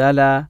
تعالى